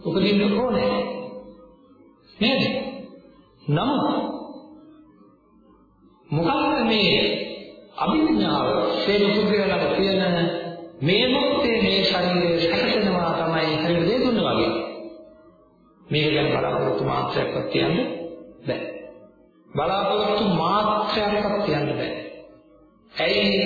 උපදින්න ඕනේ. නේද? නමුත් මොකක්ද මේ අභිඥාව සේනුසුඛයලක තියෙන මේ මොහොතේ මේ ශරීරය සැකසෙනවා තමයි හරියට දේ දුන්න වගේ. මේක ගැන බලාපොරොත්තු මාත්‍රයක්වත් කියන්න බෑ. බලාපොරොත්තු මාත්‍රයක්වත් කියන්න බෑ. ඇයි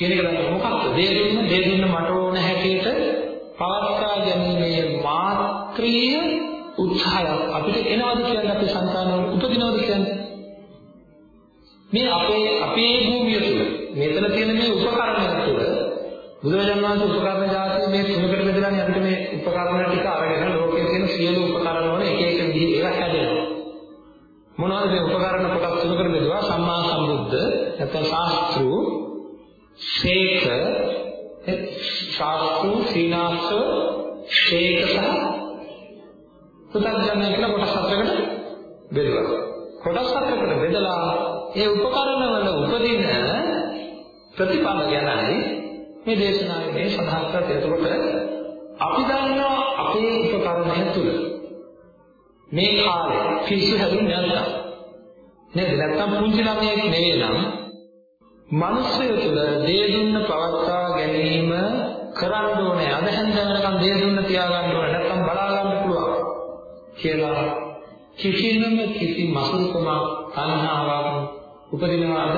කියන එක තමයි මොකක්ද? දේ දුන්න දේ දුන්න මට ඕන හැටියට පවත්වා ගැනීමේ මාත්‍රීය උත්සාහයක් අපිට එනවද කියන්නේ අපේ సంతානවල උපදිනවද කියන්නේ? මේ අපේ අපේ භූමිය තුළ මෙතන තියෙන මේ උපකරණ තුළ බුදුරජාණන් වහන්සේ උපකරණ જાතිය මේ තුනකට බෙදලානේ අපිට මේ උපකරණ ටික අරගෙන ලෝකයේ තියෙන සියලු උපකරණ වල එක එක විදිහට ඒවා හැදෙනවා. මොනවද මේ උපකරණ කොටස් තුනකට බෙදුවා සම්මා සම්බුද්ධ නැත්නම් ශාස්ත්‍රු ශේඛ, ශාස්ත්‍රු, සීනාස, ශේඛ සහ පුතග්ජන කියලා කොටස් හතරකට බෙදුවා. කොටස් හතරකට බෙදලා ඒ උපකරණ වල උපදින ප්‍රතිඵල ගැනයි මේ දේශනාවේ මේ සඳහන් කරලා එතකොට අපි දන්නවා අපේ උපකරණය තුල මේ කාලේ පිස්සු හැදුන්නේ නැත්තම් නේද නැත්තම් පුංචි ළමයෙක් නෙවෙයි නම් මිනිස්සු තුල දේ දුන්න පවත්වා ගැනීම කරන්න ඕනේ. අද හැන්දෑවනකම් දේ දුන්න තියාගන්න ඕනේ. නැත්තම් බලා ගන්න පුළුවන්. කියලා කිසිනම කිසි මසුරුකමක් තණ්හාවක් උපදිනවාද?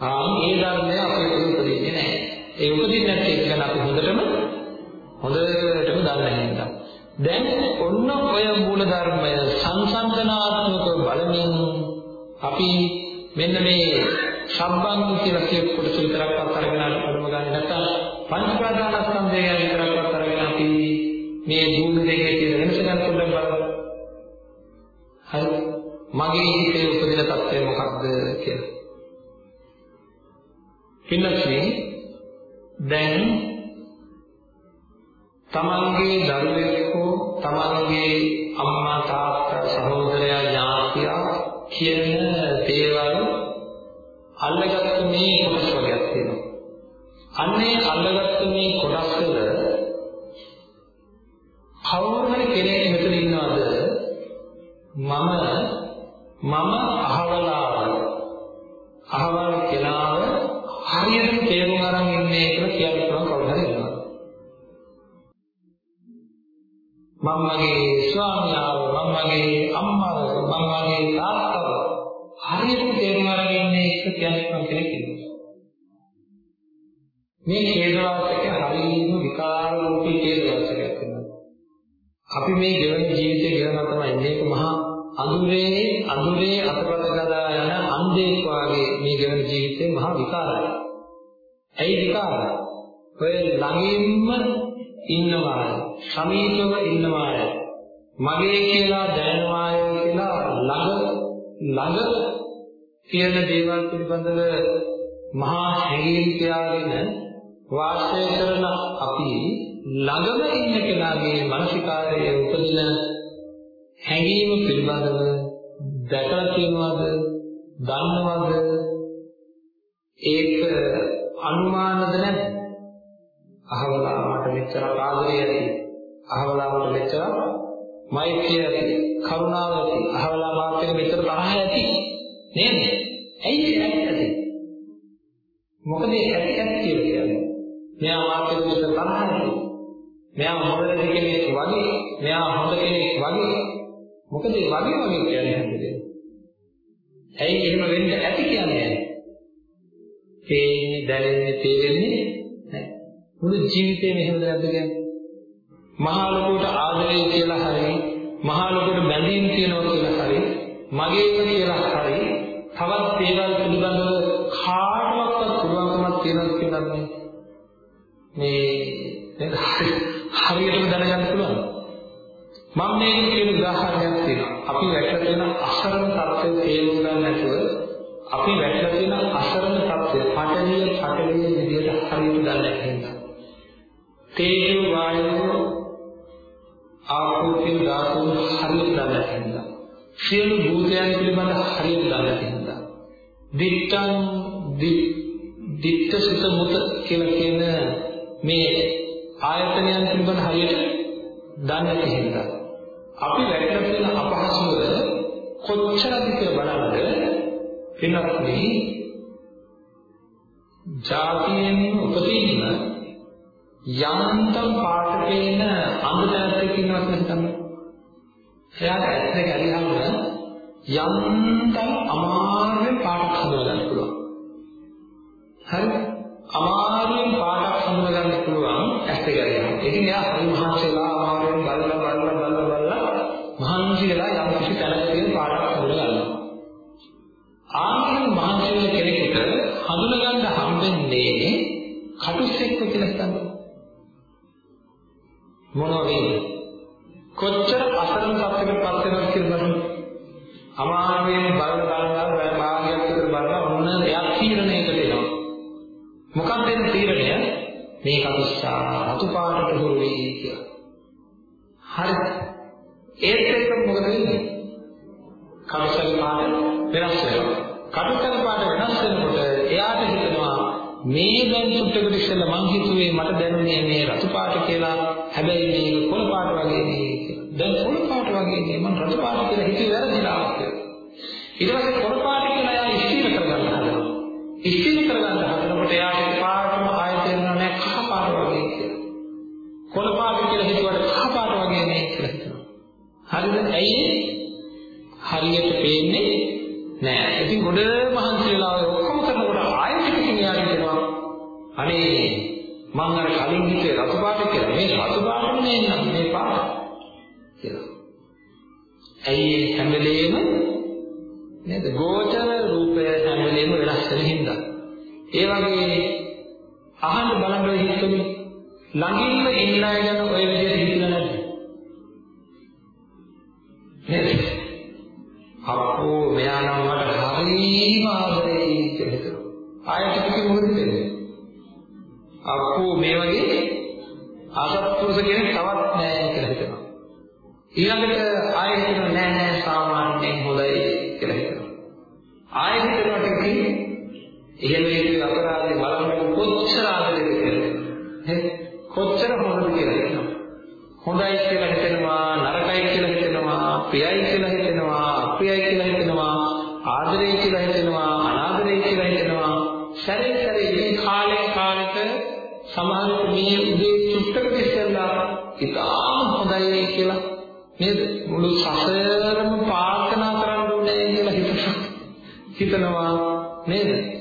ආ මේ ධර්මය අපේ තුල උපදින්නේ නැහැ. ඒ උපදින්නේ නැති එක ගැන අපි හොඳටම හොඳටම දන්න හින්දා දැන් ඔන්න ඔය මූල ධර්මය සංසන්දනාත්මකව බලමින් අපි මෙන්න මේ සම්බන්ධ කියලා කියපු කොටස විතරක්වත් අරගෙන අරමුණ ගන්න නැත්නම් පංච ප්‍රධානස්කන්ධය ගැන විතරක්වත් අරගෙන අපි මේ භූමි දෙකේ තියෙන වෙනස ගැන පොඩ්ඩක් බලමු. හරි. මගේ හිතේ උපදින தත්ත්වය මොකක්ද කියලා. පින්නස්නේ දැන් තමන්ගේ දරුවෙක් හෝ තමන්ගේ අම්මා තාත්තා සහෝදරයා ඥාතියා කියන දේවල් අල්ලගත්ත මේ කොටස් වර්ගයක් තියෙනවා. අන්නේ අල්ලගත්ත මේ කොටස් වල කවුරු හරි කෙනෙක් මෙතන ඉන්නවද මම මම තියෙන දේවල් පිළිබඳව මහා හැඟීම් තියාගෙන වාසය කරන අපි ළඟම ඉන්න කෙනාගේ මානසිකාරයේ උපදින හැඟීම පිළිබඳව දැකලා තියෙනවද දන්නවද? ඒක අනුමානද නැද්ද අහවලා මට මෙච්චර ආදරය ඇති අහවලා මට මෙච්චර මෛත්‍රිය ඇති කරුණාව ඇති අහවලා මාත් එක්ක මෙච්චර තරහ ඇති නේද? ඇයි ඇති මොකද ඇති ඇති කියන්නේ මෙයා මාත් එක්ක මෙච්චර තරහ ඇති මෙයා හොඳ කෙනෙක් වගේ මෙයා හොඳ කෙනෙක් වගේ මොකද ඒ වගේ වගේ කියන්නේ හැමදේම. ඇයි එහෙම වෙන්න ඇති කියන්නේ? පේන්නේ, දැනෙන්නේ, තේරෙන්නේ නැහැ. මුළු ජීවිතේම එහෙමද නැද්ද කියන්නේ? මහා ලොකුට ආදරය කියලා හරි, මහා ලොකුට බැඳීම් තියනවා කියලා හරි, මගේම කියලා හරි, තවත් දේවල් පිළිබඳව කාටවත් පුළුවන්කමක් තියනවා කියලා මේ නේද? හරියටම දැනගන්න පුළුවන්. මම මේක කියන උදාහරණයක් තියෙනවා. අපි වැටලා තියෙන අසරණ තත්ත්වය තේරුම් ගන්න නැතුව අපි වැටලා තියෙන අසරණ තත්ත්වය පටලිය පටලිය විදිහට හරියට දන්නේ නැහැ. තේජෝ වායෝ ආපෝතින් ධාතුන් හරියට දන්නේ නැහැ. සියලු භූතයන් පිළිබඳ හරියට දන්නේ දිත්තං දිත්ත සුත මුත කියලා කියන මේ ආයතනයන් පිළිබඳ හරියට දන්නේ නැති හින්දා අපි වැටෙන තියෙන අපහසුව කොච්චරද කියලා බලන්න වෙනත් මේ ජාතියෙන් උපදින්න යන්තම් පාට පේන අමුදැත්තේ කියනවා කියලා තමයි එයාට ඇත්තට ඇලිහම යන්තම් අමාරුවෙන් පාඩක් හදවගන්න පුළුවන්. හරි? අමාරුවෙන් පාඩක් හදවගන්න පුළුවන් ඇස් දෙක ගැන. ඉතින් එයා හරි මහන්සිලා It කරේ මේ කාලේ කාලෙට සමහර මේ උදේ සුට්ටක ඉස්සෙල්ලා ඉතාම හොඳයි කියලා. නේද? මුළු සසරම ප්‍රාර්ථනා කරන්න ඕනේ කියලා හිතනවා. නේද?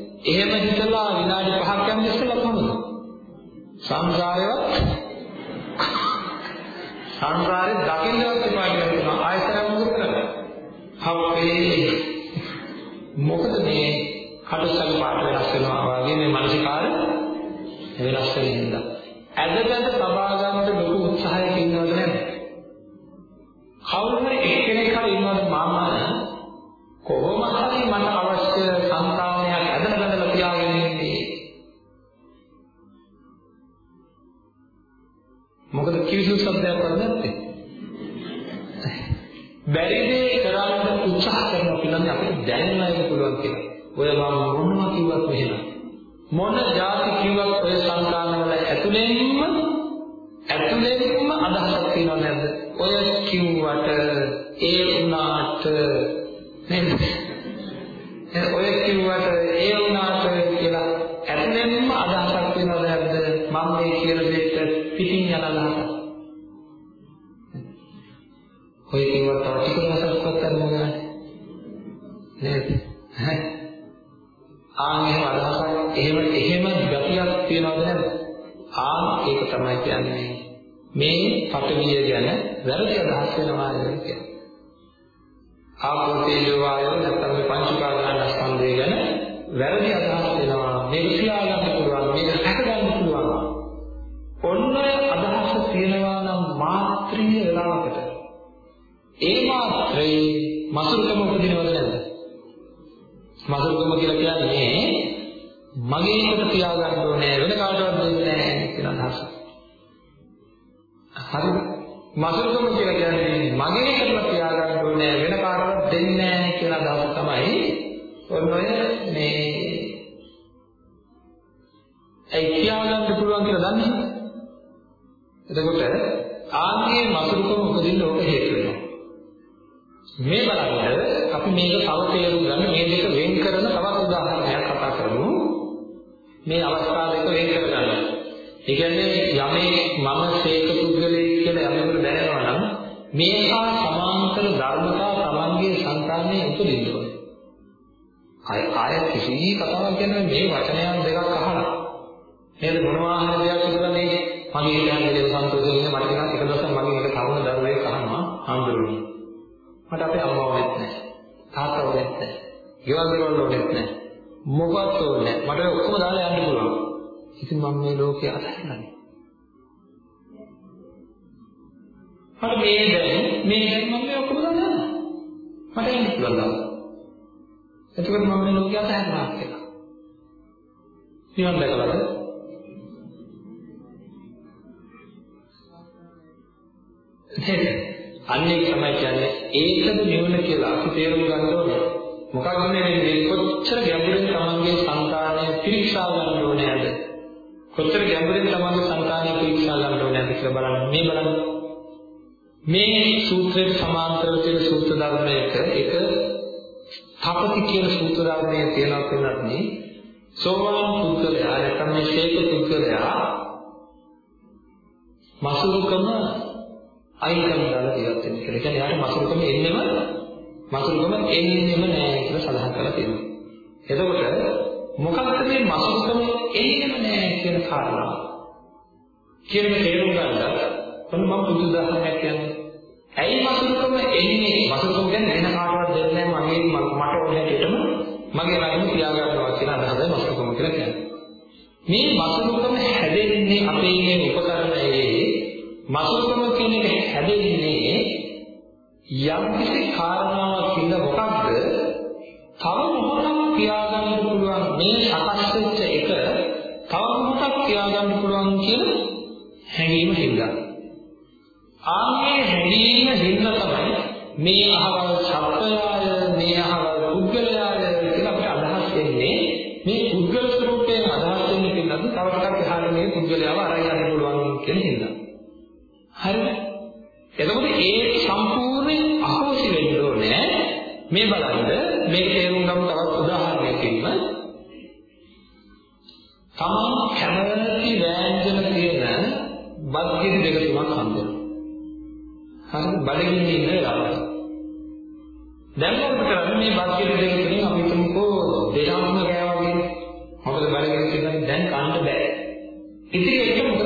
කාමයේ කියන දෙයට පිටින් යන අදහස. ඔය කියවත් තව ටිකක් මතක්වත් කරන්න ගන්න. නේද? හරි. ආන් එහෙම අදහසක් එහෙම එහෙම ගතියක් තියනවද නැද්ද? ආන් ඒක තමයි කියන්නේ. මේ පටවිය ගැන වැරදි අදහස් වෙනවා කියන්නේ. ආපෝ තේජෝ වායෝ නැත්නම් මේ පංචකාදාන ස්කන්ධය ගැන වැරදි muscles නම් මේ හා සමාන්තර ධර්මතා Tamanගේ సంతානයේ උපදින්න ඕනේ. අය ආය කිසි කතාවක් කියන්නේ මේ වචනයන් දෙකක් අහලා නේද මොනවා හරි දෙයක් කියලා මේ මගේ කියන්නේ දේව සන්තෝෂයෙන් ඉන්න මට නිකන් එක දවසක් මගේ එක තරුණ දරුවෙක් අහනවා හම්බුනේ. මට අපේ අම්මව වෙත් නැහැ. තාත්තව වෙත් නැහැ. ගෙවල් දොරවල් වෙත් නැහැ. මොකවත් ඕනේ නැහැ. මට ඔක්කොම දාලා යන්න පුළුවන්. ඉතින් මම මේ ලෝකේ අතහැරලානේ. මට මේ දැනුනේ මේ දැනුම මම ඔක්කොම දන්නවා. මට යන්න පුළුවන් ගාව. එතකොට මම මේ ලෝකයට හැරෙනවා කියලා. නිවන් දැකලාද? අන්නේ තමයි කියන්නේ ඒකද නිවන කියලා අපි තේරුම් ගන්න ඕනේ. මොකක්ද මේ කොච්චර ගැඹුරින් තමන්ගේ සංකාරණය පිරික්සා ගන්න ඕනේ නැද්ද? කොච්චර ගැඹුරින් තමන්ගේ සංකාරණය පිරික්සා ගන්න ඕනේ නැද්ද කියලා බලන්න. මේ බලන්න. මේ සූත්‍රයේ සමාන්තරව තියෙන සූත්‍ර ධර්මයක එක තපති කියන සූත්‍ර ධර්මයේ තියෙනවා කියනත් නේ සෝවාන් පුද්ගලයා නැත්නම් මේ ශේක පුද්ගලයා මසුරුකම අයින් කරන්න දාලා ජීවත් වෙන්න කියලා. ඒ කියන්නේ යාට මසුරුකම එන්නෙම මසුරුකම එන්නෙම නෑ කියලා සඳහන් කරලා තියෙනවා. එතකොට මොකක්ද මේ මසුරුකම එන්නෙම නෑ කියන කාරණාව? කියන මේ තේරුම් ගන්න කොහොම මම පුදු උදාහරණයක් කියන්නේ. ඇයි මසුරුකම එන්නේ? මසුරුකම කියන්නේ වෙන කාටවත් දෙන්නේ නෑ මගේ මට ඕන හැටියටම මගේ ළඟම තියාගන්නවා කියන අදහසයි මසුරුකම කියලා කියන්නේ. මේ මසුරුකම හැදෙන්නේ අපේ මේ උපකරණයේ. මසුරුකම කියන එක හැදෙන්නේ යම් කිසි කාරණාවක් ඉන්න මොකක්ද? තව මොහොතක් තියාගන්න පුළුවන්? මේ සකස් වෙච්ච එක තව මොහොතක් තියාගන්න පුළුවන් කියන හැඟීම හින්දා ආන්නේ හැඟීම හින්දා තමයි මේ අහවල් සත්‍යය මේ බස්කට් එකේ ඉතින් අපි තුමුකෝ දෙනම්ම ගෑවා වගේ. මොකද බඩගිනි කියන්නේ දැන් කන්න බෑ. ඉතින් ඒක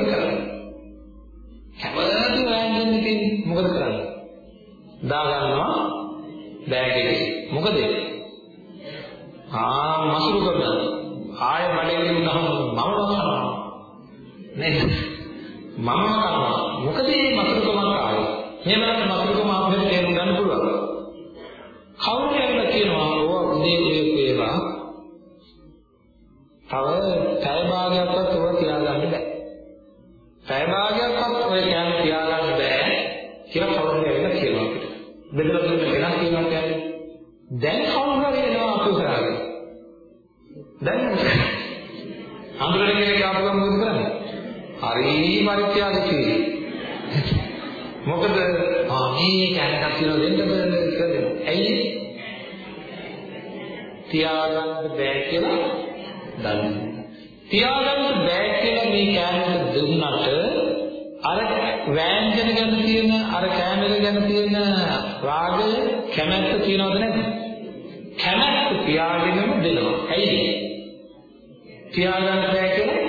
තියාගන්න බෑ කියලා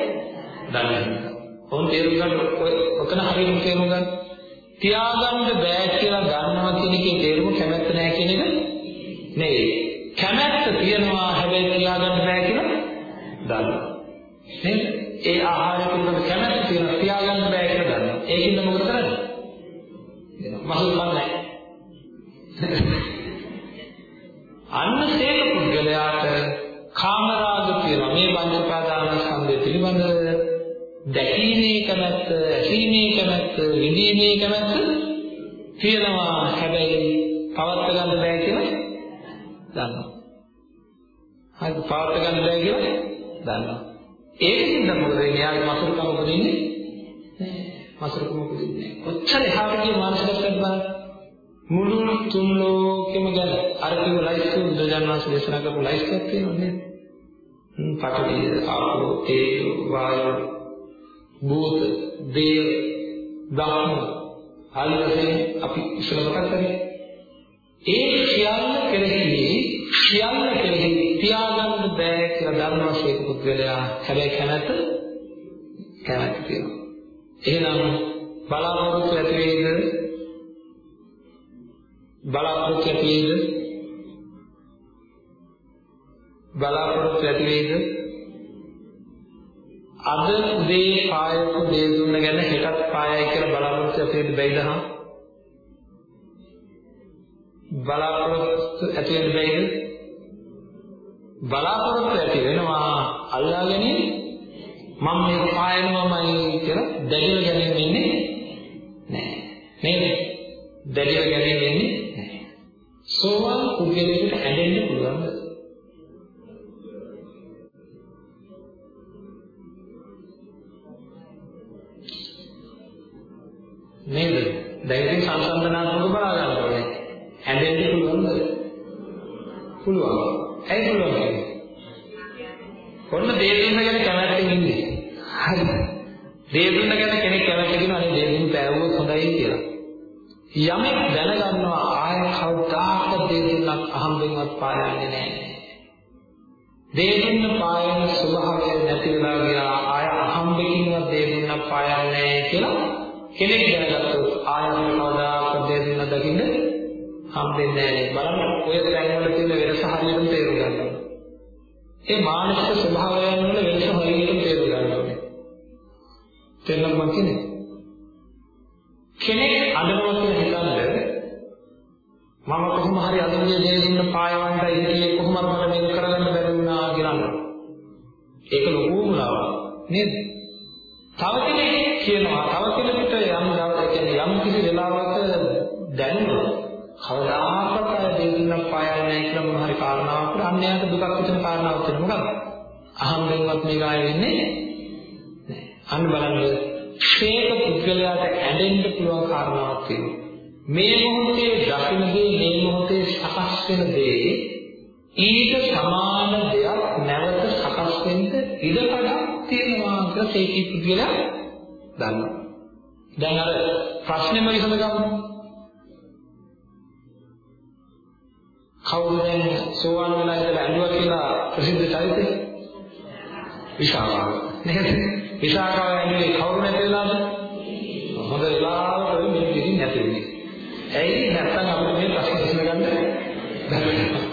දන්නේ. ඔවුන් තේරුම් ගන්න ඔතන හරියට තේරුම් ගන්න. තියාගන්න බෑ කියලා ගන්නවා කියන එකේ තේරුම කැමැත්ත නෑ කියන එක නෙවෙයි. කැමැත්ත තියනවා හැබැයි තියාගන්න බෑ කියලා දන්නවා. නේද? ඒ ආහාරය පිළිබඳ කැමැත්ත තියෙන තියාගන්න බෑ කියලා දන්නවා. ඒකින්ද මොකද කරන්නේ? මහල් කන්නේ. අන්න සේක පුද්ගලයාට කාමරාග තියෙනවා. මේ පංච උපාදාන ස්කන්ධය පිළිබඳව දැකීමේ කැමැත්ත, ඇසීමේ කැමැත්ත, විඳීමේ කැමැත්ත තියෙනවා. හැබැයි පවත් ගන්න බෑ කියලා දන්නවා. හරි පවත් ගන්න බෑ කියලා දන්නවා. ඒකකින්ද මොකද වෙන්නේ? යාගේ මසුරුකම උපදින්නේ නෑ. මසුරුකම උපදින්නේ නෑ. කොච්චර එහාට ගිය මානසිකත්වයක් බලන්න. මුළු තුන් ලෝකෙම ගැන අර කිව්ව ලයිස්ට් එක බුදුජානක වහන්සේ දේශනා කරපු ලයිස්ට් එකක් තියෙනවා නේද? පඨවි ආපෝ තේජෝ වායෝ භූත දේව ධම්ම ආදි වශයෙන් අපි ඉස්සර මතක් කරේ ඒ සියල්ල කෙරෙහි සියල්ල කෙරෙහි තියාගන්න බෑ කියලා දන්නවා ශේක පුද්ගලයා හැබැයි කැමැත්ත කැමැත්ත තියෙනවා. එහෙනම් බලාපොරොත්තු ඇති වේද බලාපොරොත්තු ඇති වේද බලාපොරොත්තු ඇති වේද අද උදේ පායක දේ දුන්න ගැන හෙටත් පායයි කියලා බලාපොරොත්තු ඇති වෙන්න බැයිද හා? බලාපොරොත්තු ඇති වෙන්න බැයිද? බලාපොරොත්තු ඇති වෙනවා. අල්ලා ගැනීම මම මේක පායනවාමයි කියලා දැඩිව ගැනීම වෙන්නේ නැහැ. නේද? දැඩිව ගැනීම වෙන්නේ නැහැ. සෝවාන් පුද්ගලයාට ඇදෙන්න පුළුවන්ද? නේද? දැන් ඉතින් සංසන්දනාත්මක බලා ගන්න ඕනේ. හැදෙන්න පුළුවන්ද? පුළුවන්. ඇයි පුළුවන් කියන්නේ? කොන්න දේ දුන්න ගැන කැමැත්තෙන් ඉන්නේ. හරි. දේ දුන්න ගැන කෙනෙක් කැමැත්ත කියනවා අනේ දේ දුන්න පෑවුවොත් හොඳයි කියලා. යමෙක් දැනගන්නවා ආය කවදාකවත් දේ දුන්නක් අහම්බෙන්වත් පායන්නේ නැහැ. දේ දුන්න පායන ස්වභාවය නැති වෙලා ගියා ආය අහම්බෙකින්වත් දේ දුන්නක් පායන්නේ නැහැ කියලා කෙනෙක් දැනගත්තොත් ආයතන කවදාකවත් දෙන්න දකින්න හම්බෙන්නේ නැහැ. බලන්න ඔය තැන්වල තියෙන වෙනස හරියටම තේරුම් ගන්න ඕනේ. ඒ මානසික ස්වභාවයන් වල වෙනස හරියටම තේරුම් ගන්න ඕනේ. තේරුම් මම කියන්නේ. කෙනෙක් අඬනවා කියලා හිතන්නේ මම කොහොම හරි අඳුරේ දෙන්න පායවන්ට ඉන්නේ කොහොම හරි මට මේක කරගන්න බැරි වුණා කියලා. ඒක ලොකු මුලාවක් නේද? තව කෙනෙක් කියනවා තව කවදාකවත් අය දෙවියන්ක් පායන්නේ නැහැ කියලා මොන හරි කාරණාවක් අන්නයට දුකක් හිතෙන කාරණාවක් තියෙන මොකක්ද අහම්බෙන්වත් මේක ආය වෙන්නේ නැහැ. අන්න බලන්න ශේක පුද්ගලයාට ඇදෙන්න පුළුවන් කාරණාවක් තියෙනවා. මේ මොහොතේ දකින දේ මේ මොහොතේ සකස් වෙන දේ ඊට සමාන දෙයක් නැවත සකස් වෙන්න ඉඩකඩක් තියෙනවා කියලා සේකී පුද්ගලයා දන්නවා. දැන් අර ප්‍රශ්නෙම විසඳගමු. කවුරු දැන් සෝවාන් වෙලා ඉඳලා ඇඬුවා කියලා ප්‍රසිද්ධ චරිතය? විශාකාව. නේද? විශාකාව ඇඬුවේ කවුරු නැති වෙලාද? හොඳ වෙලාවට මේ දෙකින් නැති වෙන්නේ. ඇයි නැත්තම් අපිට මේ ප්‍රශ්න විසඳගන්න බැහැ.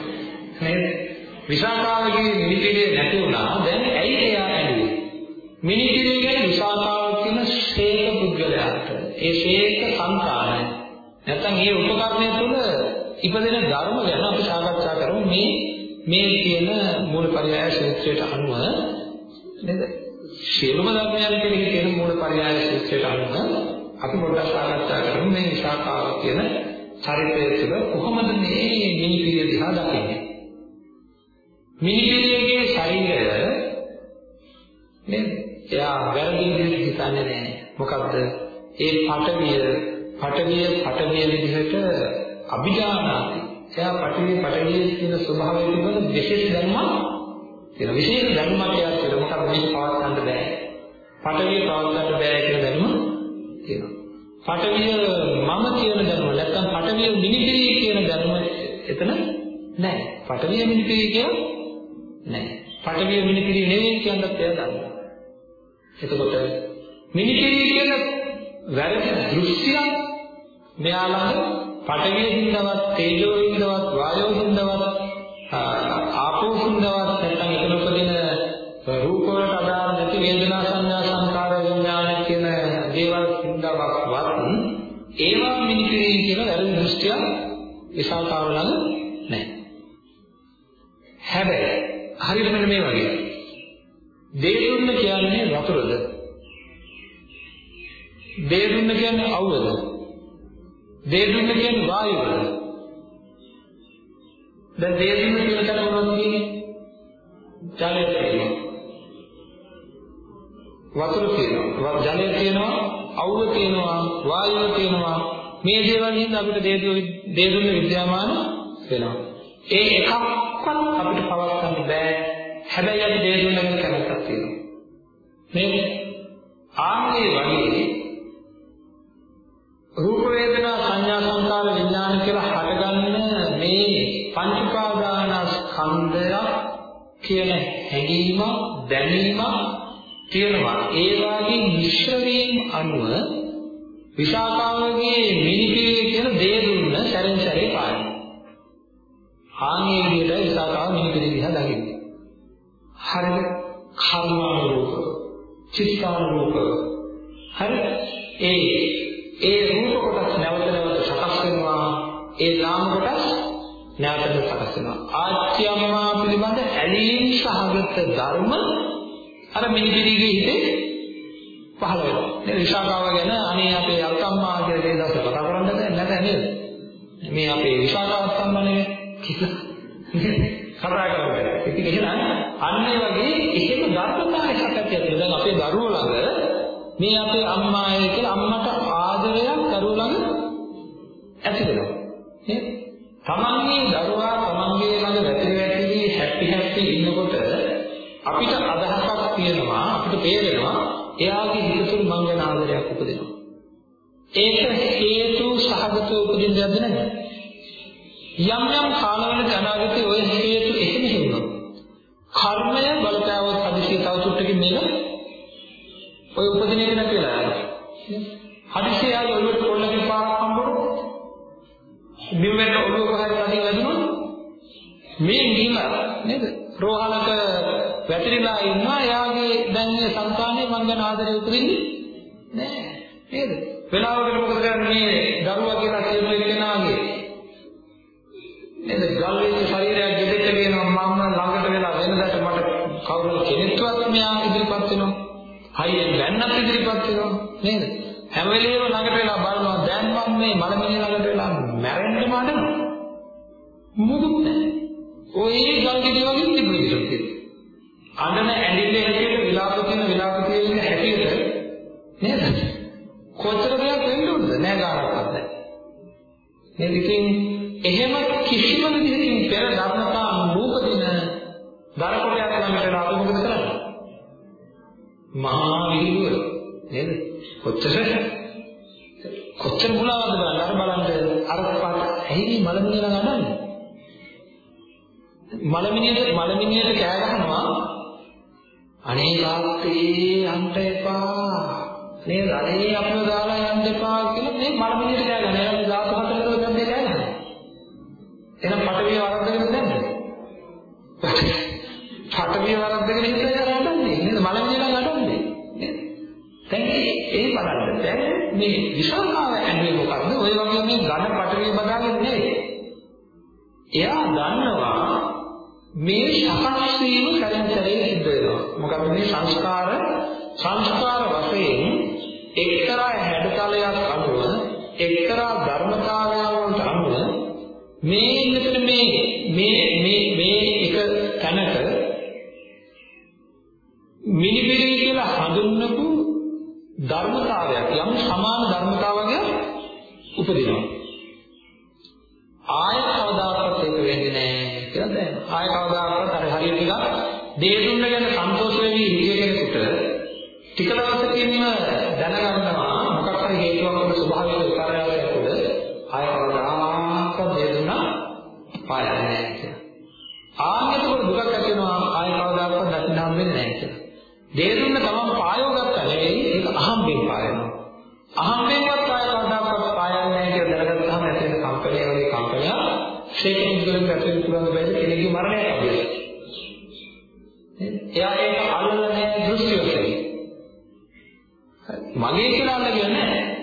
නේද? විශාකාවගේ මිනිපිරිය නැති වුණා. දැන් ඇයි එයා ඇඬුවේ? මිනිපිරිය ගැන විශාකාව කියන ශේක පුද්ගලයාට ඒ ශේක සංකාරය නැත්නම් මේ උපකරණය තුළ ඉපදෙන ධර්ම ගැන අපි සාකච්ඡා කරමු මේ මේ තියෙන මූලපරයය සූත්‍රයට අනුව නේද? සියලුම ධර්මයන් කෙරෙහි තියෙන මූලපරයය සූත්‍රයට අනුව අපි පොඩ්ඩක් සාකච්ඡා කරමු මේ විශාකාව කියන චරිතය තුළ කොහොමද මේ මිනිපිරිය දිහා දකින්නේ? මිනිපිරියගේ ශරීරය නේද? එයා වැරදි විදිහට හිතන්නේ නැහැ. මොකද්ද? ඒ පටවිය පටවිය පටවිය විදිහට අභිජානාති. එයා පටවිය පටවිය කියන ස්වභාවය පිළිබඳ විශේෂ දැනුමක් තියෙනවා. විශේෂ දැනුමක් එයා තියෙනවා. මොකද මේක පවත්වන්න බෑ. පටවිය පවත්වන්න බෑ කියන දැනුම තියෙනවා. පටවිය මම කියන දැනුම නැත්නම් පටවිය මිනිපිරි කියන දැනුම එතන නැහැ. පටවිය මිනිපිරි කියන නැහැ. පටවිය මිනිපිරි නෙවෙයි කියන්නත් එයා දන්නවා. එතකොට මිනිකේ කියන වැරදි දෘෂ්ටියක් මෙයා ළඟ පඨවිය හින්දවත් තේජෝ විසාකාව ළඟ මේ දේවල් හින්දා අපිට දේදුන්න විද්‍යාමාන වෙනවා. ඒ එකක්වත් අපිට පවත්වන්න බෑ. හැබැයි අපි දේදුන්න ගැන කැමැත්තක් තියෙනවා. මේ ආන්නේ වගේ රූප වේදනා සංඥා සංකාර විඥාන කියලා හටගන්න මේ පංච උපාදානස්කන්ධය කියන හැඟීම දැනීම තියෙනවා ඒ වාගේ මිශ්‍ර වීම අනුව විසාකාවගේ මිනිපිරිය කියන දේ දුන්න සැරෙන් සැරේ පාන. ආන්නේ විදිහට විසාකාව මිනිපිරිය දිහා දකින්නේ. හරිද? කර්මානුරූප, චිත්තානුරූප. හරි? ඒ ඒ රූප කොටස් නැවත නැවත සකස් වෙනවා. ඒ නාම කොටස් නැවත සකස් වෙනවා. ආත්‍යම්මා පිළිබඳ ඇලීම් සහගත ධර්ම අර මිනිපිරිගේ හිතේ පහළ වෙනවා. මේ විශාකාව ගැන අනේ අපේ අල්කම්මා කියලා දේ දවස් කතා කරන්නද නැත නේද? මේ අපේ විශාකාව සම්බන්ධයෙන් කතා කරන්නේ. ඉතින් එහෙනම් අන්න ඒ වගේ එහෙම ධර්මතාවයක් හටක් තියෙනවා. දැන් අපේ දරුවෝ ළඟ මේ අපේ අම්මායි කියලා අම්මට ආදරයක් දරුවෝ ළඟ ඇති වෙනවා. නේද? තමන්ගේ දරුවා තමන්ගේ ළඟ වැටි වැටි හැපි හැපි ඉන්නකොට අපිට අදහසක් තියෙනවා අපිට තේරෙනවා එයාගේ හිත තුළ මං ගැන ආදරයක් උපදිනවා. ඒක හේතු සහගතව උපදින දෙයක්ද නැද්ද? යම් යම් කාලවලදී අනාගතයේ ওই හේතු එහෙම හින්නවා. කර්මය බලපෑවොත් හදිසිය තව චුට්ටකින් මේක ඔය උපදින එක නැති වෙලා යනවා. හදිසිය ආයේ ඔළුවට පොල්ලකින් පාරක් හම්බුනොත් බිම්වෙන් ඔළුව කොහරි තනිය වැදුනොත් මේ නිම නේද? රෝහලක වැතිරිලා ඉන්නවා. එයාගේ දැන් මේ సంతානේ මං ගැන ආදරේ උපදින්නේ නෑ නේද? වෙලාවකට මොකද කරන්නේ? දරුවා කියලා කියන එක්කෙනාගේ නේද? ගල් වෙච්ච ශරීරයක් ගෙදෙට ගේනවා මම ළඟට වෙලා වෙනදාට මට කවුරු කෙනෙක්වත් මෙයා ඉදිරිපත් වෙනවා. හයියෙන් දැන්නත් ඉදිරිපත් වෙනවා නේද? හැම වෙලේම ළඟට වෙලා බලනවා. දැන් මම මේ මලමිණිය ළඟට වෙලා මැරෙන්න මාඩනවා. මොකුත් නැහැ ඔය ගල් ගෙඩිය වගේ තිබුණේ කියලා අඬන ඇඬිල්ල හැටියට විලාප කියන විලාප කියන හැටියට නේද? කොච්චර දෙයක් වෙන්න උනද? නෑ ගානක්වත් නෑ. නේද? ඉතින් එහෙම කිසිම විදිහකින් පෙර ධර්මතා නූපදින දරකොටයක් ළඟට වෙලා අපි මොකද කරන්නේ? මහා විහිළුව නේද? කොච්චර කොච්චර මුලාවද බලන්න අර බලන්න අර පාට ඇයි මලමිනිය ළඟ අඬන්නේ? මලමිනියට මලමිනියට කෑ ගහනවා අනේ තාත්තේ යන්න එපා. මේ රණේ අපිව දාලා යන්න එපා කියලා මේ මලමිණියට කෑ ගන්න. එහෙනම් ධාතු හතරේ ගන්නේ කෑ ගන්න. එහෙනම් පටවිය වරද්දගෙන නැද්ද? පටවිය වරද්දගෙන ඉඳලා යරන්නේ. නේද මලමිණිය නම් අඩන්නේ. නේද? දැන් ඒ බලන්න දැන් මේ විශාලාව ඇන්නේ මොකද්ද? ඔය වගේ මේ ඝන පටවිය බදාගෙන නෙවෙයි. එයා දන්නවා මේ සකස් වීම සැරින් සැරේ සිද්ධ වෙනවා. මොකද මේ සංස්කාර සංස්කාර වශයෙන් එක්තරා හැඩතලයක් අනුව එක්තරා ධර්මතාවයන්ට අනුව මේ මෙතන මේ මේ මේ මේ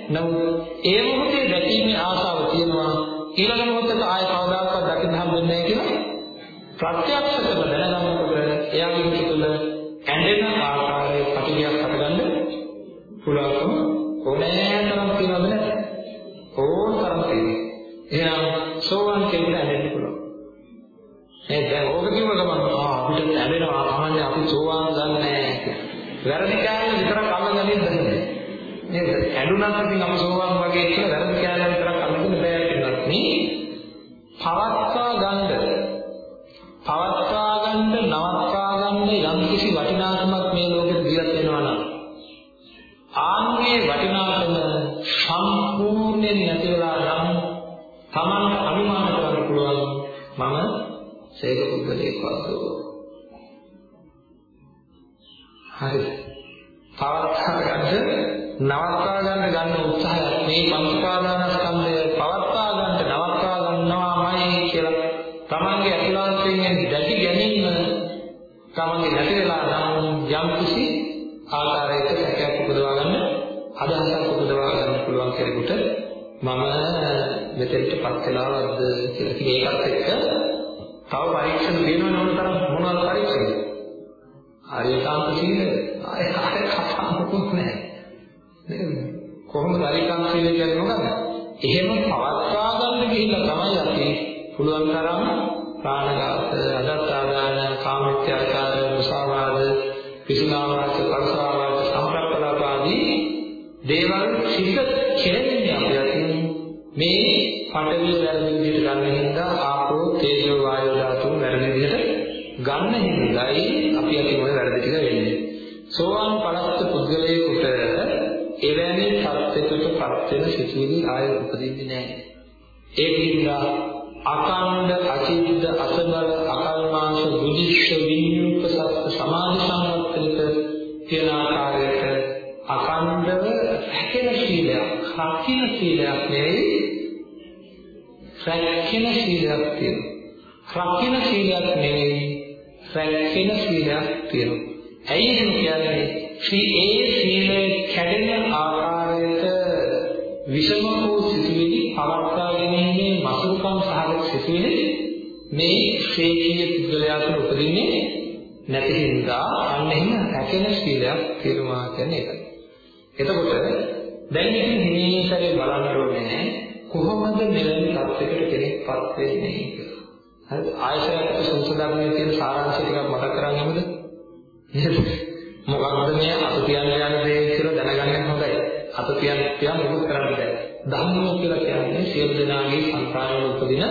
නමුත් ඒ මොහොතේ දැකීමේ ආසාව තියෙනවා. ඊළඟ මොහොතට ආය කවදාකවත් දකින්න හම්බෙන්නේ නැහැ කියලා ප්‍රත්‍යක්ෂ කරලා දැනගන්නකොට එයාගේ හිත තුළ ඇඬෙන ආකාරයේ ප්‍රතික්‍රියාවක් හටගන්න පුළුවන්කම මෙතෙන්ටපත් වෙලාවක්ද කියලා කිව්ව එකත් එක්ක තව පරීක්ෂණ තියෙනවා නෝන තරම් මොනවද පරීක්ෂණ? ආර්යකාන්ත සීලය ආය ආය කතා මොකුත් නැහැ. නේද? කොහොමද ආර්යකාන්ත සීලය කියන්නේ මොකද්ද? එහෙම පවත්වා ගන්න ගිහිල්ලා තමයි අපි පුළුවන් තරම් ප්‍රාණඝාත, අදත්තාදාන, කාමීත්‍යකාර, මුසාවාද, පිසුනාවාද, පරසාවාද, සම්ප්‍රප්පලාප ආදී දේවල් සිද්ධ කෙරෙන්නේ අපි අතින් මේ පඩවිය වැරදි විදිහට ගන්න හින්දා ආපෝ තේජෝ වායෝ ධාතුන් වැරදි විදිහට ගන්න හින්දායි අපි අතින් ওই වැරදි ටික වෙන්නේ. සෝවාන් පලස්ත පුද්ගලයෙකුට එවැනි සත්‍යයකටපත් වෙන සිතුවිලි ආය උපදින්නේ නැහැ. ඒක හින්දා අකණ්ඩ අචිද්ද අසබල අකල්මාංශ බුද්ධිස්ස රැකෙන සීලයක් තියෙනවා. රකින්න සීලයක් නෙවෙයි රැකෙන සීලයක් තියෙනවා. ඇයි එහෙම කියන්නේ? ඒ සීලය කැඩෙන ආකාරයට විෂම වූ සිතුවිලි පවත්වා ගැනීමේ මසුරුකම් සහගත සිතුවිලි මේ ශේකීය පුද්ගලයා තුළ උපදින්නේ නැති හින්දා අන්න එහෙම රැකෙන සීලයක් තිරුමා කියන්නේ ඒකයි. එතකොට දැන් ඉතින් හිමීතරේ බලන්න ඕනේ. කොහොමද මෙලෙන් තත්යකට කෙනෙක්පත් වෙන්නේ කියලා. හරිද? ආයතනයක සංසදාගමේ තියෙන සාරාංශය ටිකක් මතක් කරගන්නවද? නේද? මොකක්ද මේ අත තියන්න යන දේ කියලා දැනගන්න හොඳයි. අත තියන්න තියන්න මොකද කරන්න බෑ. ධම්මෝ කියලා කියන්නේ සියලු දෙනාගේ සංකාරවල උපදින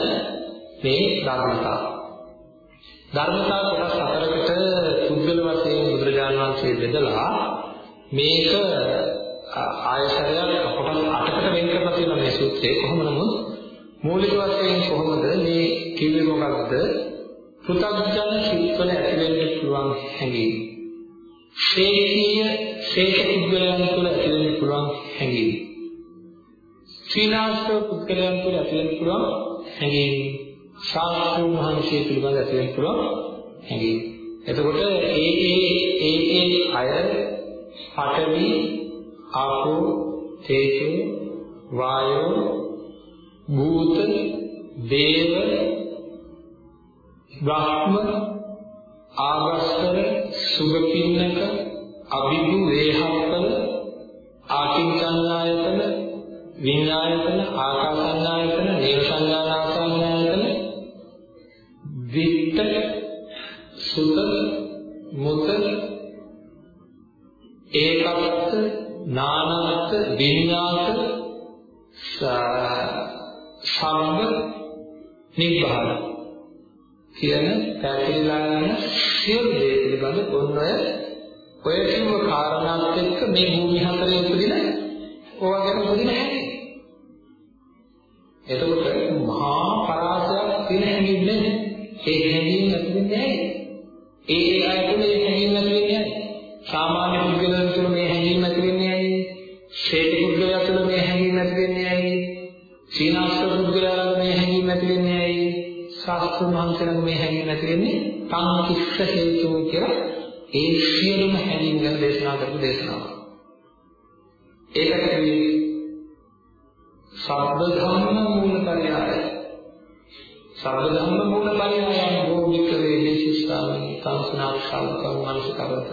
මේ ධර්මතාව. ධර්මතාව කොටස් හතරකට පුද්ගල වශයෙන් බුදුරජාණන් වහන්සේ බෙදලා මේක ආයතරයක් කොටස් අටකට වෙන් කරලා තියෙන මේ සූත්‍රයේ කොහොම නමුත් මූලික වශයෙන් කොහොමද මේ කිව්වේ මොකක්ද? පෘථග්ජන සිත්වල ඇති වෙන්න පුළුවන් හැඟීම්. ශේකීය ශේක පුද්ගලයන් තුළ ඇති වෙන්න පුළුවන් හැඟීම්. සීනාස්ත පුද්ගලයන් තුළ ඇති වෙන්න පුළුවන් හැඟීම්. ශාස්ත්‍රඥ මහන්සිය පිළිබඳ ඇති වෙන්න පුළුවන් හැඟීම්. එතකොට ඒ ඒ ඒ ඒ අය පඨවි ආපෝ තේජෝ වායෝ භූත දේව බ්‍රහ්ම ආවස්තර සුභපින්නක අභිභු වේහප්පල ආකින්චඤ්ඤායතන විඤ්ඤායතන ආකාසඤ්ඤායතන නේව නානත්ත විඤ්ඤාත සම්බ නිබ්බාන කියන පැතිරලා යන සියලු දේ පිළිබඳ ඔන්න ඔය ඔය කිව්ව කාරණාත් එක්ක මේ භූමි හතරේ උපදින ඕවා ගැන උපදින හැටි. එතකොට මහා පරාසයක් තියෙන හැඟීම් නෙමෙයි. ඒ තං කිස්ස හේතු කියලා ඒ සියලුම හැඟීම් ගැන දේශනා කරපු දේශනාවක්. ඒකට කියන්නේ සබ්බ ධම්ම මූලපරියාය. සබ්බ ධම්ම මූලපරියායන් භෝගික වේදී සිස්තාවනි කාංසනාක්ෂාලකම් මනසකරත.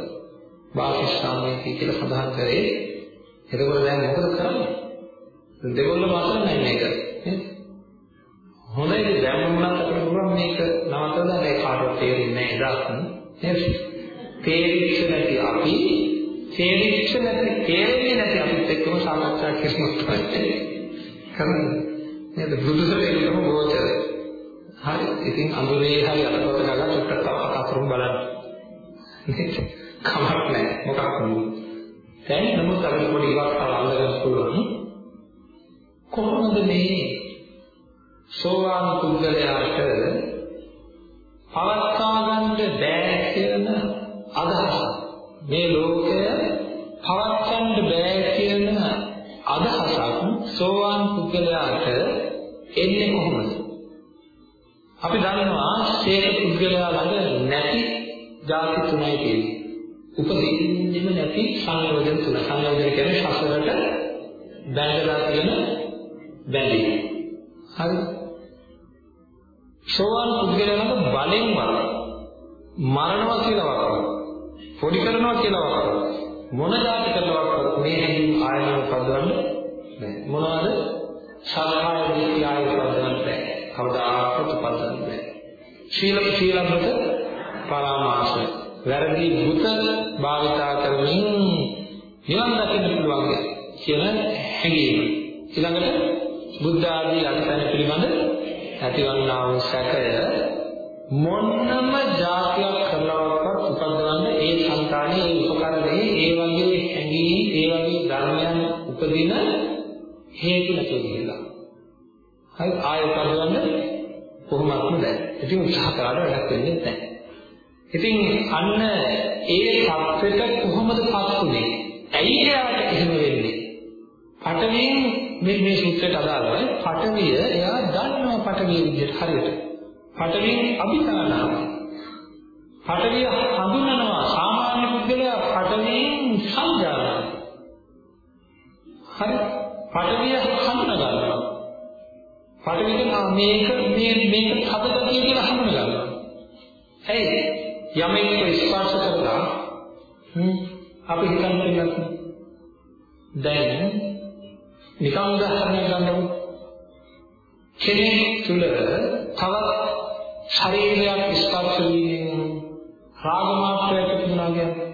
වාකිස්ථානයේ කියලා සඳහන් කරේ. එතකොට දැන් මොකද කරන්නේ? දෙගොල්ලම අතර නැහැ මේක. නේද? හොඳයි දැන් මොනවත් අපිට පුළුවන් මේක නවත්තලා මේ කාටවත් තේරෙන්නේ නැහැ එදාත් නේද? තේරිච්ච නැති අපි තේරිච්ච නැති තේරෙන්නේ නැති අපිත් එක්කම සාකච්ඡා කරනවා තමයි. කරන්නේ. නේද බුදුසරේකම ගෝචර. හරි. ඉතින් අඳුරේ හරි අතපොත ගාලා චුට්ටක් තව කතරුම් බලන්න. නේද? කමක් නැහැ. මොකක් නෙමෙයි. දැන් නමුත් අපිට පොඩි ඉවක්කව අල්ලගන්න පුළුවන්. කොහොමද මේ සෝවාන් පුද්ගලයාට පවත්වා ගන්න බෑ කියන අදහස මේ ලෝකය පවත්වන්න බෑ කියන අදහසක් සෝවාන් පුද්ගලයාට එන්නේ කොහොමද? අපි දන්නවා ශේත පුද්ගලයා ළඟ නැති ධාතු තුනයි තියෙන්නේ. උපදින්නෙම නැති සංයෝජන තුන. සංයෝජන කියන්නේ සසරට බැඳලා තියෙන බැඳීම. හරි. සෝවාන් පුද්ගලයාට බලෙන් වර මරණවා කියලා වරක්. පොඩි කරනවා කියලා වරක්. මොන જાති කරනවත් මේ හැඟීම් ආයතන පදවන්න බෑ. මොනවාද? සල්හාය දීති ආයතන පදවන්න බෑ. කවදාකවත් පදවන්න බෑ. ශීල ශීලබ්බත පරාමාස. වැරදි බුත භාවිතා කරමින් නිවන් දකින්න පුළුවන් කියන හැඟීම. ඊළඟට බුද්ධ ආදී අර්ථයන් පිළිබඳ ඇතිවන්නා වූ සැකය මොන්නම જાතියක් කරනවත්වත් උපදවන්න ඒ సంతානේ ඒ උපකරණේ ඒ වගේ හැඟීම් ඒ වගේ ධර්මයන් උපදින හේතු නැතුව කියලා. හරි ආයෙ උපදවන්න කොහොමත්ම බැහැ. ඉතින් උත්සාහ කරලා වැඩක් වෙන්නේ නැහැ. ඉතින් අන්න ඒ සත්‍යෙට කොහොමද පත් උනේ? ඇයි එයාට එහෙම වෙන්නේ? පඨවියෙන් මේ මේ සූත්‍රයට අදාළව පඨවිය එයා දන්නවා පඨවිය විදිහට හරියට. පඨවියෙන් අභිසාරණාව. පඨවිය හඳුනනවා සාමාන්‍ය පුද්ගලයා පඨවියෙන් සංජානන. හරි. පඨවිය හඳුනා ගන්නවා. පඨවිය මේක මේ මේක හදගතිය කියලා හඳුනා ගන්නවා. ඇයි? යමෙක් ස්පර්ශ කරලා අපි හිතන්නේ දැන් නිකම් උදාහරණයක් ගන්නකො කෙනෙක් තුල තවත් ශරීරයක් ස්පර්ශ වීමෙන් රාග මාත්‍රයක් තිබුණා කියන්නේ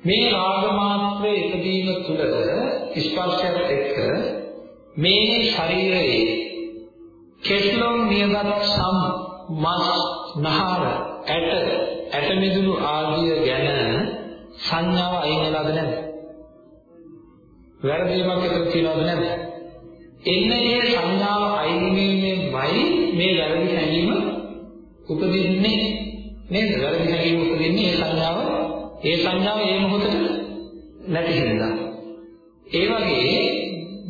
මේ රාග මාත්‍රය ඉදීම තුල ස්පර්ශයත් එක්ක මේ ශරීරයේ කෙස්ලොම් නියදත් සම් මස් නහර ඇට ඇට මිදුළු ආදිය ගැන සංඥාව අයින් වෙලාද නැද්ද? වැරදීමක් එකතු තියනවද නැද්ද? එන්නේ මේ සංඥාව අයින් වීමෙන්මයි මේ වැරදි හැඟීම උපදින්නේ නේද? වැරදි හැඟීම උපදින්නේ ඒ සංඥාව ඒ සංඥාව ඒ මොහොතේ නැති හින්දා. ඒ වගේ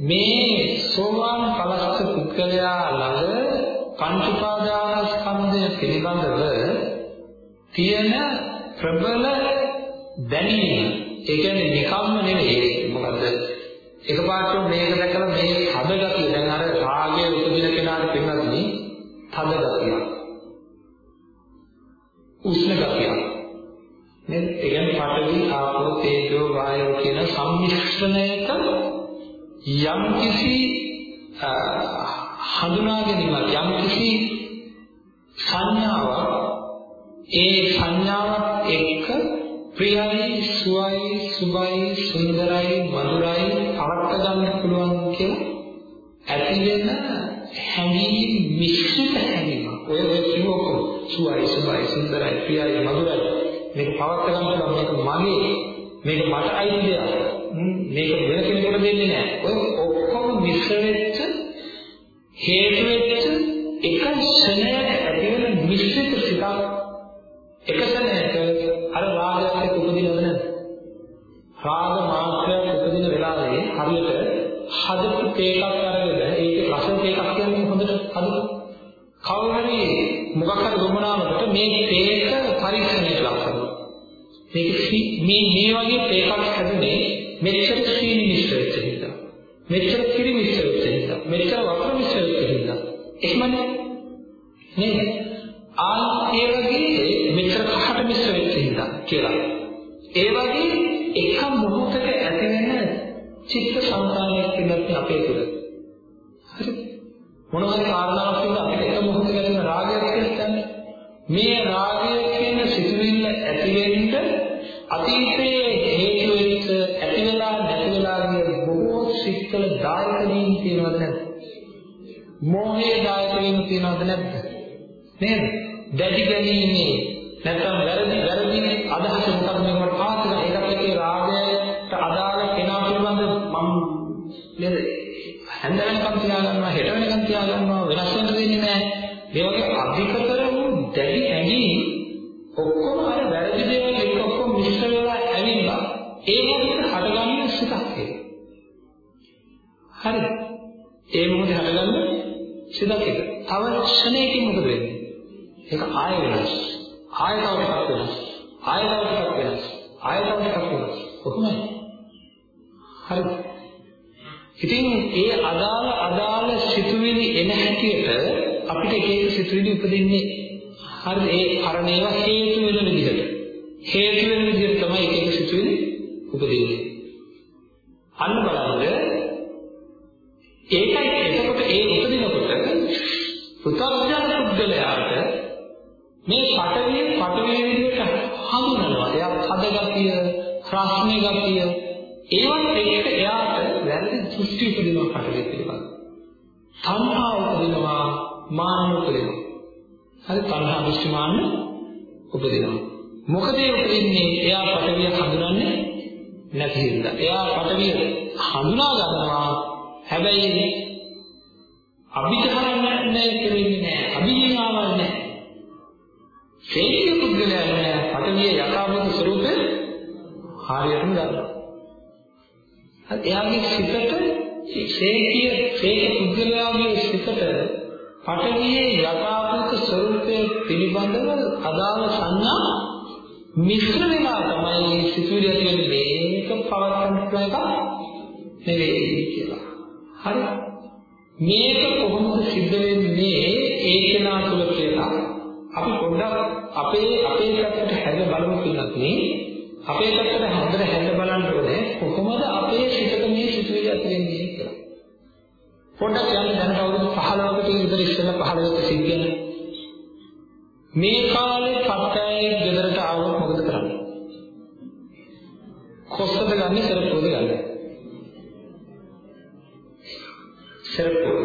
මේ සෝවාන් ඵලස්ස පුද්ගලයා ළඟ පංච උපාදානස්කන්ධය පිළිබඳව තියෙන ප්‍රබල දැනීම ඒ කියන්නේ නිකම්ම නෙවෙයි මොකද්ද එකපාරට මේක දැකලා මේ හද ගතිය දැන් අර රාගය උපදින කෙනාට පෙන්නත් නේ හද ගතිය උෂ්ණ ගතිය නේද ඒ කියන්නේ පඨවි ආපෝ තේජෝ වායෝ කියන සම්මිශ්‍රණයක යම් කිසි හඳුනා ගැනීමක් යම් කිසි සංඥාවක් ඒ සංඥාවත් එක්ක ප්‍රියයි සුවයි සුබයි සුන්දරයි මధుරයි පවත් ගන්න පුළුවන් කියලා ඇති වෙන හැඟීම් මිශ්‍රිත හැඟීම. ඔය ඔය කිව්වක සුවයි සුබයි සුන්දරයි ප්‍රියයි මధుරයි මේක පවත් ගන්න පුළුවන් මේක මගේ මේක මට අයිති දෙයක්. මේක වෙන කෙනෙකුට දෙන්නේ නැහැ. ඔය ඔක්කොම මිශ්‍ර වෙච්ච හේතු වෙච්ච එක ක්ෂණයක හදපු තේකක් අරගෙන ඒකේ රස තේකක් කියන්නේ හොඳට හදපු කවුරුහරි මොකක් හරි වමනාවකට මේ තේක පරීක්ෂණයට ලක් කරනවා. මේක මේ මේ වගේ තේකක් හැදුනේ මෙච්චර සීනි මිශ්‍ර වෙච්ච නිසා. මෙච්චර මේ රාගය කියන සිතුවිල්ල ඇති වෙන්න අතීතයේ හේතු වෙච්ච ඇති වෙලා නැති වෙලා ගිය බොහෝ සිත්වල දායක වීම තියෙනවද නැද්ද? මෝහයේ දායක වීම තියෙනවද නැද්ද? නේද? දැඩි ගැනීමේ නැත්නම් වැරදි වැරදි අදහස මොකක්ද මේකට පාතන ඒකට ඒකේ රාගයට අදාළ කෙනා පිළිබඳ මම නේද? හැන්දවෙනකම් තියාගන්නවා හෙට වෙනකම් තියාගන්නවා ගතිය ප්‍රශ්නේ ගතිය ඒවත් එක්ක එයාට වැරදි දෘෂ්ටි උපදිනවා පටවිය පිළිබඳ තණ්හා උපදිනවා මාන්න උපදිනවා. හරි තණ්හා දෘෂ්ටි මාන්න උපදිනවා. මොකද ඒ උපදින්නේ එයා පටවිය හඳුනන්නේ නැති හින්දා. එයා පටවිය හඳුනා ගන්නවා. හැබැයි අභිධර්මණය කෙරෙන්නේ නැහැ. අභිඥාවක් නැහැ. ශේෂ්ඨ පුද්ගලයා නෑ පටවිය යථාභූත ස්වરૂපේ හරියටම දන්නවා. හරි එයාගේ සිතට ශේඛිය ශේඛ පුද්ගලයාගේ සිතට පඨවියේ යථාභූත ස්වરૂපය පිළිබඳව අදාළ සංඥා මිශ්‍ර වෙලා තමයි සිතුවිලි ඇති වෙන්නේ මේක පවත්තන්න එක නෙවෙයි කියලා. හරි. මේක කොහොමද සිද්ධ වෙන්නේ ඒකනා තුල කියලා අපි පොඩ්ඩක් අපේ අපේ පැත්තට හැද බලමු කියලාත් නේ අපේ පැත්තට හොඳට හැද බලන්න ඕනේ කොහොමද අපේ සිතට මේ සිතුවිලි ඇති වෙන්නේ කියලා. පොඩ්ඩක් යන්න දැන් අවුරුදු 15කට විතර ඉස්සෙල්ලා 15ක සිද්ධියන මේ කාලේ පත්තෑයෙක් ගෙදරට ආවොත් මොකද කරන්නේ? කොස්සද ගන්නේ සරප්පුවද ගන්නේ? සරප්පුව.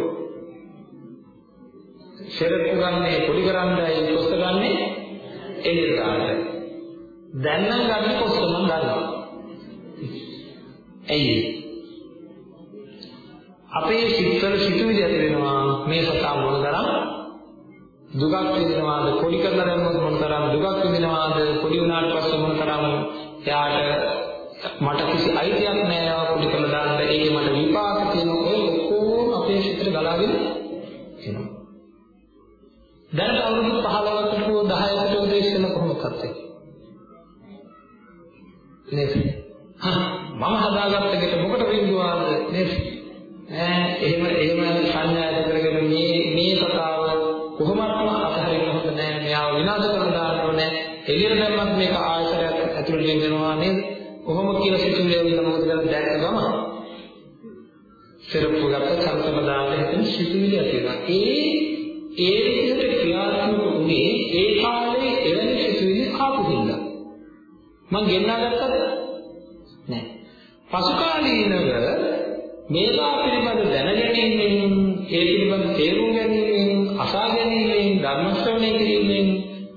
මේවා පිළිබඳ දැනගැනීමෙන් ඒ පිළිබඳ තේරුම් ගැනීමෙන් අසා ගැනීමෙන් ධර්ම ශ්‍රවණය කිරීමෙන්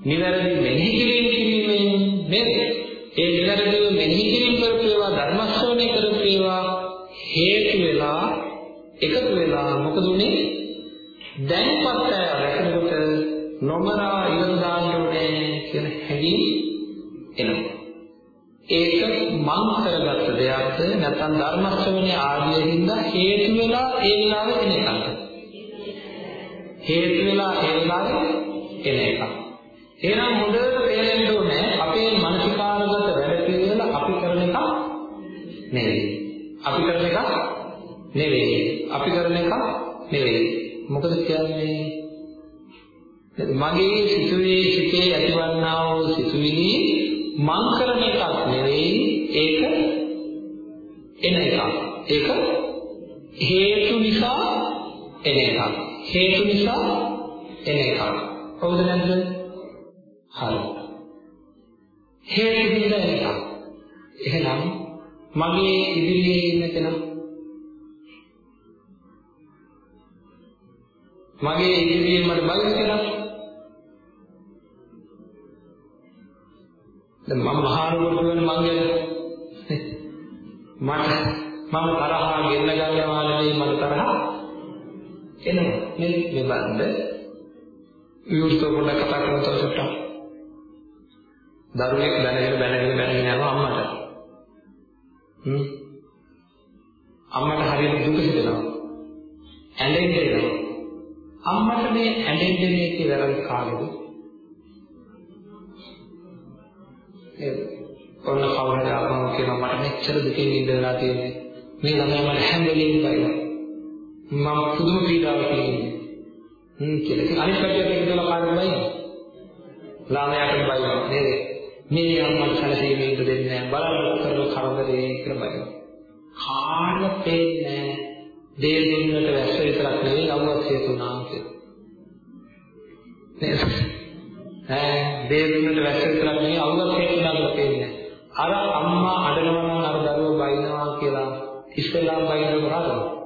නිවැරදි නැත්නම් ධර්ම ශ්‍රවණයේ ආදියෙන්ද හේතු වෙලා ඒ වෙලාවේ එන එකක්ද හේතු වෙලා ඒ වෙලාවේ එන එකක්. එහෙනම් හොඳට තේරෙන්න ඕනේ අපේ මානසිකාරගත වැඩ පිළිවෙල අපි කරන එක නෙවෙයි. අපි කරන එක නෙවෙයි. අපි කරන එක නෙවෙයි. මොකද කියන්නේ? මගේ සිතුවේ සිතේ ඇතිවන්නා වූ සිතුවිලි මං ඒක හේතු නිසා එන එකක්. හේතු නිසා එන එකක්. හවුද නැද්ද? හරි. හේතු නිසා එන එකක්. එහෙනම් මගේ ඉදිරියේ ඉන්න කෙනා මගේ ඉදිරියෙන් මට බලන්න කියලා. දැන් මම මහානුවර කියන මං ගැන මට මම තරහා ගෙන්න ගන්නවා නෙවෙයි මට තරහ එනවා නේද මේ බන්ද විවෘත පොඩ්ඩක් කතා කරන තවසට දරුවෙක් බැනගෙන බැනගෙන බැනගෙන යනවා අම්මට. හ්ම්. අම්මට හරියට දුක හිතෙනවා. ඇඬෙන්න එනවා. අම්මට මේ ඇඬෙන්න මේ කියලා වැරදි කාලෙද ඒ ඔන්න කවුරුහරි ආවම කියනවා මට මෙච්චර දුකින් ඉඳලා තියෙන්නේ. මේ ළමයා මට හැම වෙලේම බයිනවා. මම පුදුම පීඩාවක් ඉන්නේ. හ්ම් කියලා. ඉතින් අනිත් කටියට එකදලා කාටද බයිනවා ළමයාට බයිනවා. නේද? මේ අම්මා සැලසීමේ ඉඳ දෙන්නේ නැහැ. බලන්න කරන කරදරේ කියලා බයිනවා. කාටවත් පේන්නේ නැහැ. දේ දෙන්නට වැස්ස විතරක් නෙවෙයි අවුවත් හේතුණා කියලා. නේද? ඈ දේ දෙන්නට වැස්ස විතරක් නෙවෙයි අවුවත් හේතුණා කියලා පේන්නේ අර අම්මා අඬනවා නම් අර දරුවා බයිනවා කියලා iz koje je Allah jednog radom.